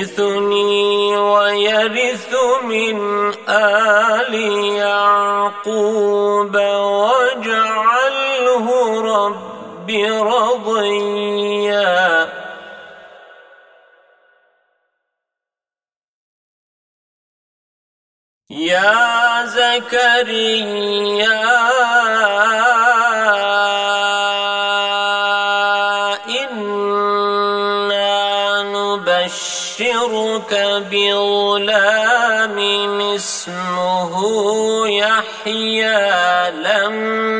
يرثني ويرث من آل يعقوب واجعله رب رضيا. يا زكريا بغلام اسمه يحيى لم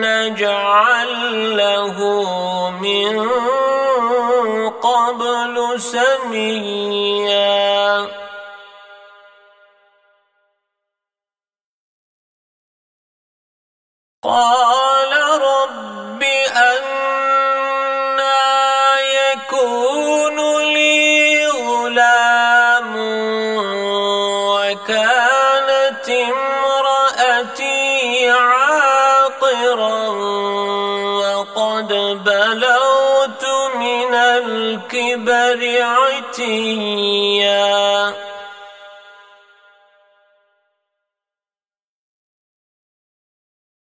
نجعل له من قبل سميا. قال الكبر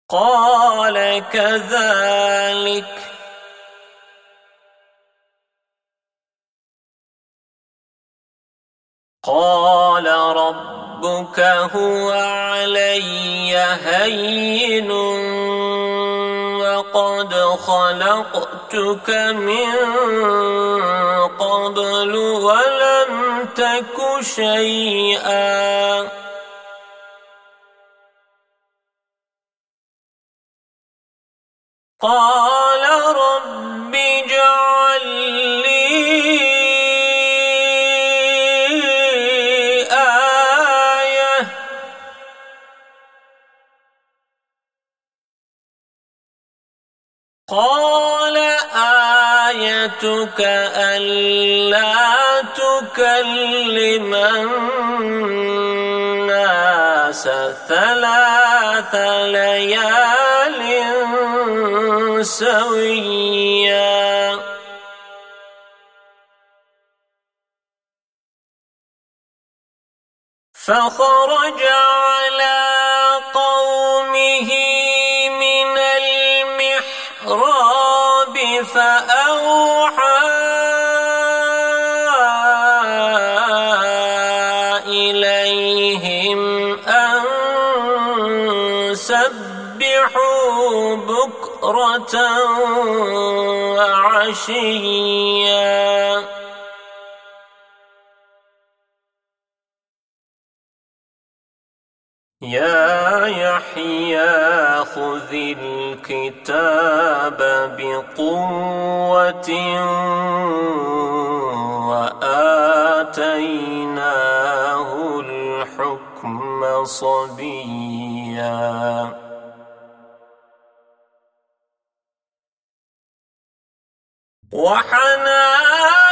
قال كذلك. قال ربك هو علي هين وقد خلقتك من قبل ولم تك شيئا. قال رب اجعل لي آيتك ألا تكلم الناس ثلاث ليال سويا. فخرج سبحوا بكرة وعشيا. يا يحيى خذ الكتاب بقوة وآتيناه الحكم صبيا. وحنان.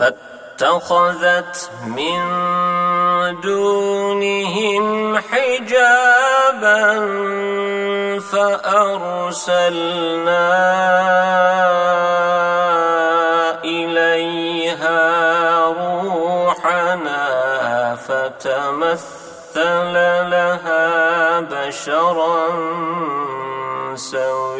فاتخذت من دونهم حجابا فأرسلنا إليها روحنا فتمثل لها بشرا سويا.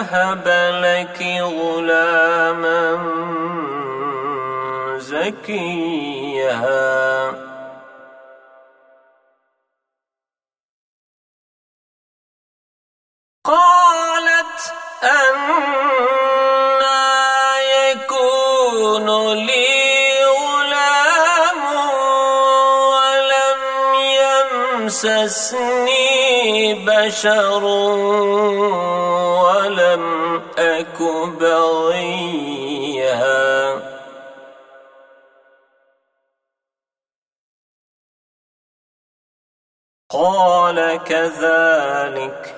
لأهب لك غلاما زكيا يمسسني بشر ولم أك بغيا قال كذلك.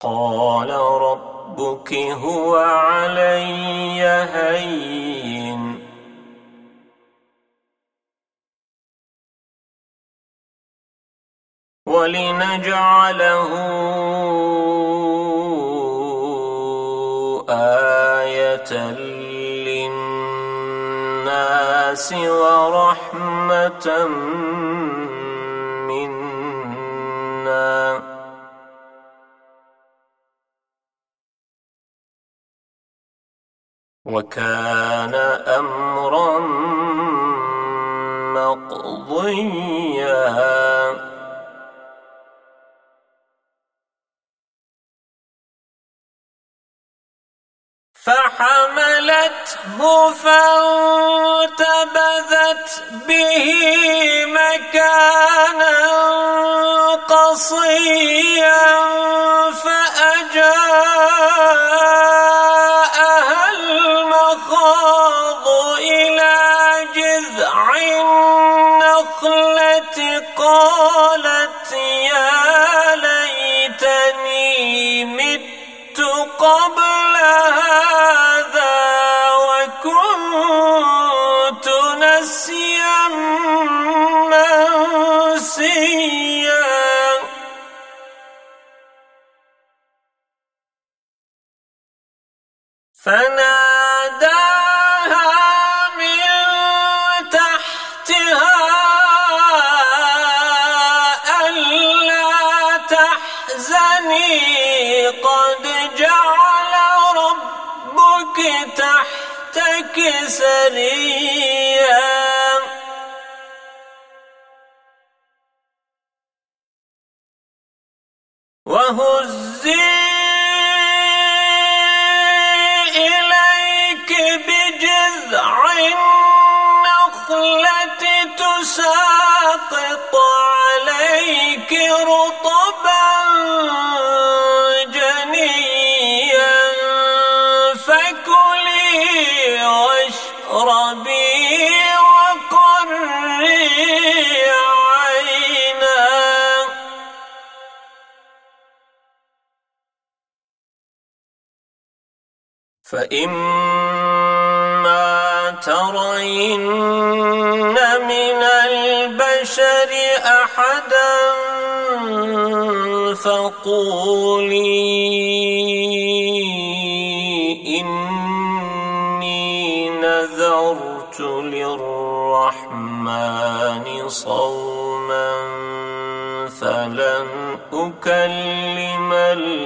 قال ربك هو علي هين. ولنجعله آية للناس ورحمة منا. وكان أمرا مقضيا فحملته فانتبذت به مكانا قصيا فأجاب ربك تحتك سريا. وهزي فإما ترين من البشر أحدا فقولي إني نذرت للرحمن صوما فلن أكلم اليوم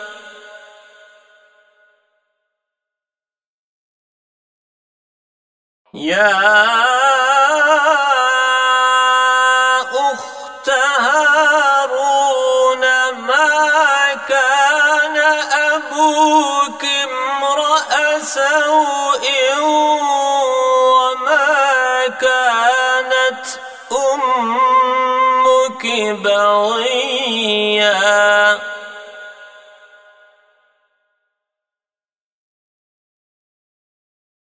يا أخت هارون ما كان أبوك امرأ سوء وما كانت أمك بغيا؟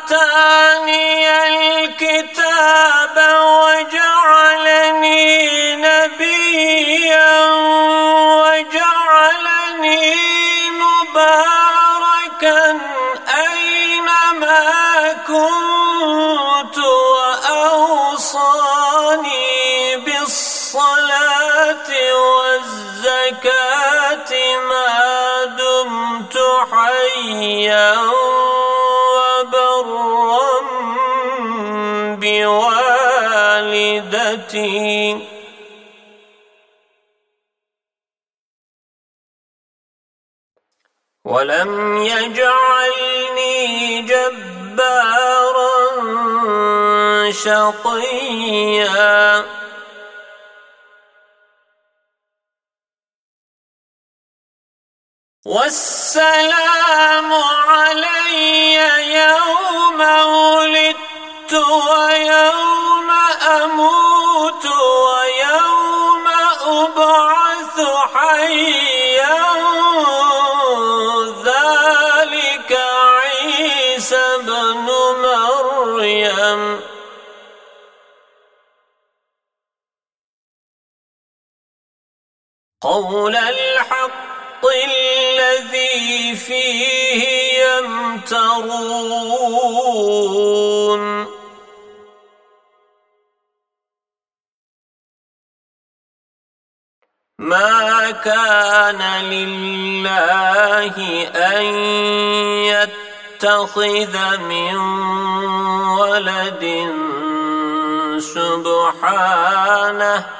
آتاني الكتاب وجعلني نبيا وجعلني مباركا أينما كنت وأوصاني بالصلاة والزكاة ما دمت حيا بوالدتي ولم يجعلني جبارا شقيا. والسلام علي يوم ولدت ويوم أموت. قول الحق الذي فيه يمترون. ما كان لله أن يتخذ من ولد سبحانه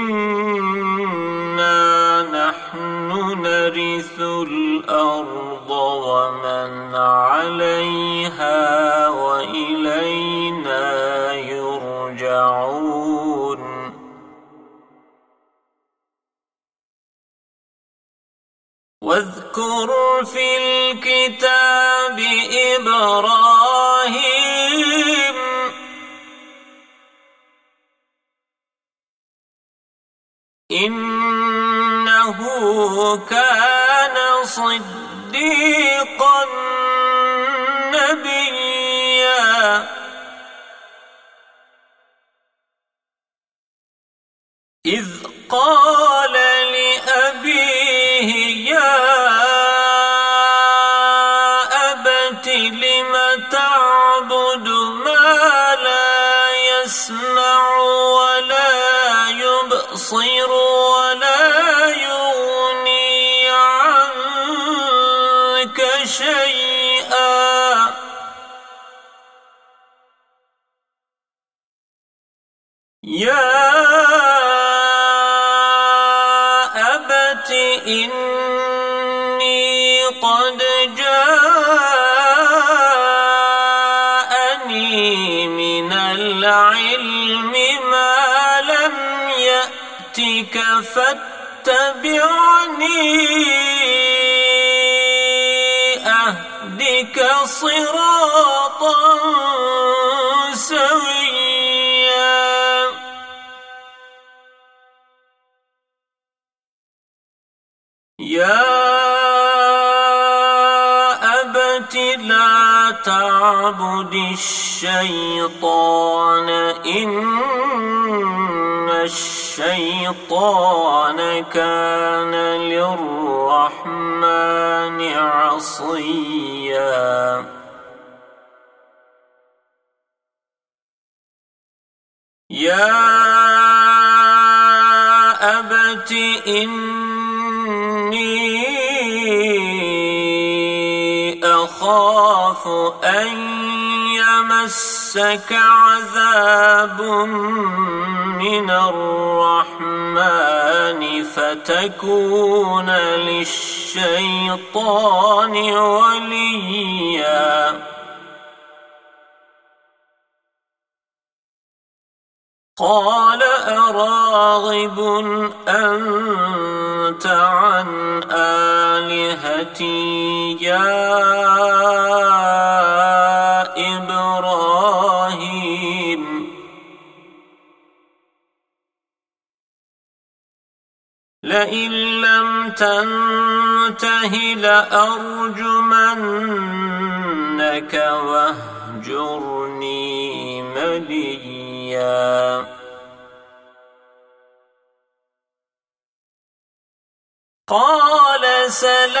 ومن عليها وإلينا يرجعون. واذكر في الكتاب إبراهيم إنه كان صديقا نبيا. إذ قال لأبيه يا أبت لم تعبد ما لا يسمع ولا يبصر فاتبعني. أهدك صراطا سويا. يا أبت لا تعبد الشيطان إن الشيطان كان للرحمن عصيا. يا أبت إني أخاف أن يمسك عذاب من الرحمن فتكون للشيطان وليا. قال أراغب أنت عن آلهتي يا لئن لم تنته لأرجمنك واهجرني مليا. قال سلام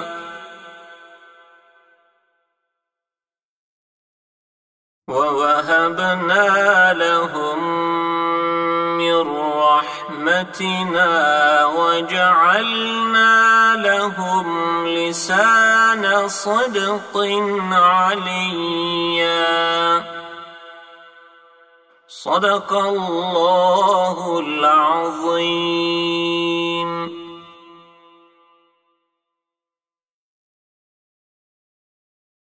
ووهبنا لهم من رحمتنا وجعلنا لهم لسان صدق عليا. صدق الله العظيم.